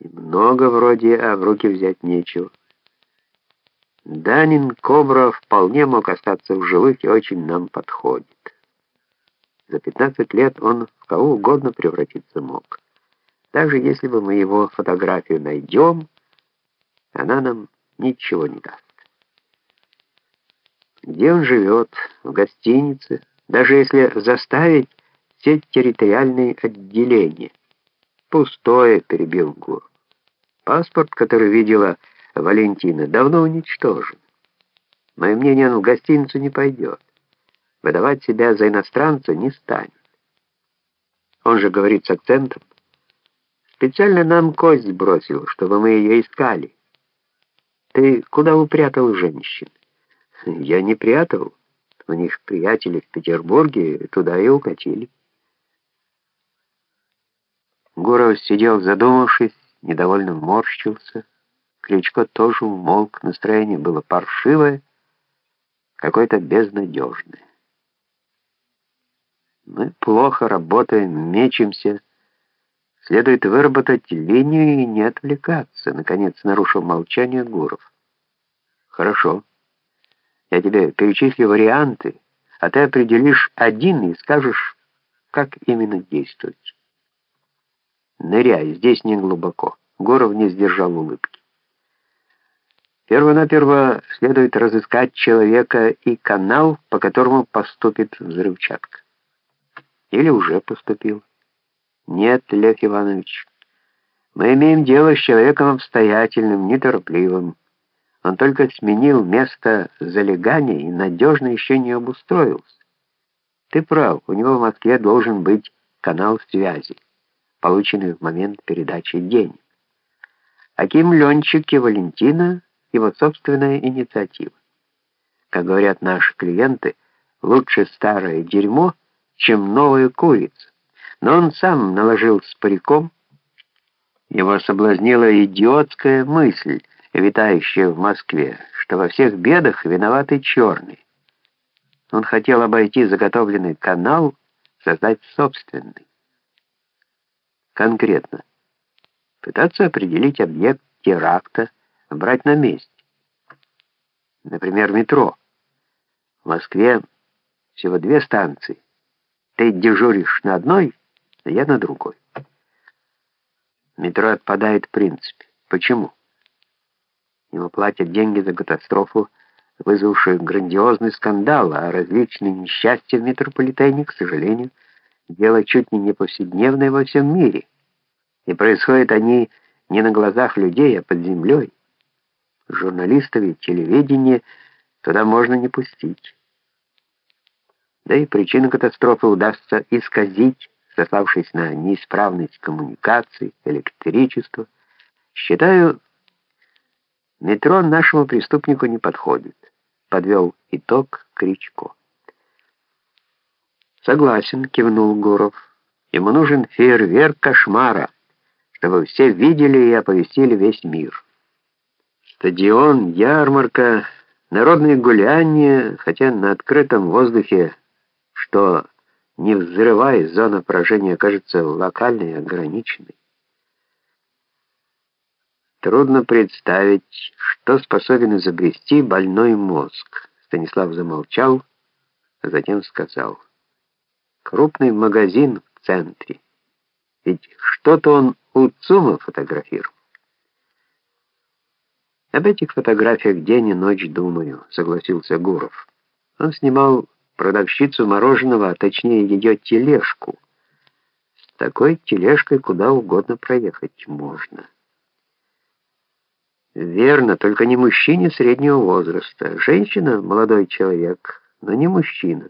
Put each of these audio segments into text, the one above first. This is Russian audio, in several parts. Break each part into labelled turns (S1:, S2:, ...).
S1: И много вроде, а в руки взять нечего. Данин Кобра вполне мог остаться в живых и очень нам подходит. За 15 лет он в кого угодно превратиться мог. Даже если бы мы его фотографию найдем, она нам ничего не даст. Где он живет? В гостинице? Даже если заставить все территориальные отделения. Пустое, перебил Гур. Паспорт, который видела Валентина, давно уничтожен. Мое мнение, он в гостиницу не пойдет. Выдавать себя за иностранца не станет. Он же говорит с акцентом. Специально нам кость сбросил, чтобы мы ее искали. Ты куда упрятал женщин? Я не прятал. У них приятели в Петербурге, туда и укатили. Гуров сидел задумавшись, недовольно морщился. Кличко тоже умолк, настроение было паршивое, какое-то безнадежное. Мы плохо работаем, мечемся. Следует выработать линию и не отвлекаться, наконец нарушил молчание Гуров. Хорошо. Я тебе перечислю варианты, а ты определишь один и скажешь, как именно действовать. Ныряй, здесь не глубоко. Гуров не сдержал улыбки. Первонаперво следует разыскать человека и канал, по которому поступит взрывчатка. Или уже поступил. Нет, Лев Иванович, мы имеем дело с человеком обстоятельным, неторопливым. Он только сменил место залегания и надежно еще не обустроился. Ты прав, у него в Москве должен быть канал связи, полученный в момент передачи денег. Аким Ленчик и Валентина — его собственная инициатива. Как говорят наши клиенты, лучше старое дерьмо, чем новая курица. Но он сам наложил с париком. Его соблазнила идиотская мысль, витающая в Москве, что во всех бедах виноваты черные. Он хотел обойти заготовленный канал, создать собственный. Конкретно. Пытаться определить объект теракта, брать на месте. Например, метро. В Москве всего две станции. Ты дежуришь на одной, а я на другой. Метро отпадает в принципе. Почему? Ему платят деньги за катастрофу, вызвавшую грандиозный скандал, а различные несчастья в метрополитене, к сожалению, дело чуть не повседневное во всем мире. И происходят они не на глазах людей, а под землей. Журналистов и телевидение туда можно не пустить да и причину катастрофы удастся исказить, сославшись на неисправность коммуникаций, электричества. Считаю, метро нашему преступнику не подходит, подвел итог Кричко. Согласен, кивнул Гуров. Ему нужен фейерверк кошмара, чтобы все видели и оповестили весь мир. Стадион, ярмарка, народные гуляния, хотя на открытом воздухе что, не взрываясь, зона поражения окажется локальной и ограниченной. Трудно представить, что способен изобрести больной мозг. Станислав замолчал, а затем сказал. Крупный магазин в центре. Ведь что-то он у ЦУМа фотографировал. Об этих фотографиях день и ночь думаю, согласился Гуров. Он снимал продавщицу мороженого, а точнее ее тележку. С такой тележкой куда угодно проехать можно. Верно, только не мужчине среднего возраста. Женщина — молодой человек, но не мужчина.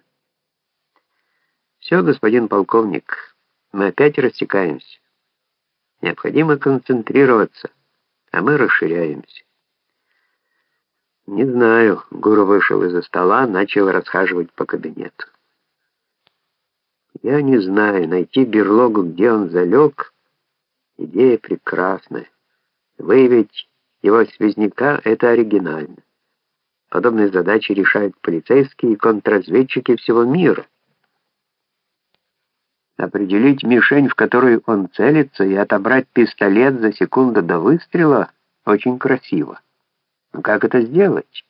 S1: Все, господин полковник, мы опять растекаемся. Необходимо концентрироваться, а мы расширяемся. «Не знаю». Гуру вышел из-за стола, начал расхаживать по кабинету. «Я не знаю. Найти берлогу, где он залег, идея прекрасная. Выявить его связняка — это оригинально. Подобные задачи решают полицейские и контрразведчики всего мира». Определить мишень, в которую он целится, и отобрать пистолет за секунду до выстрела очень красиво. Но как это сделать?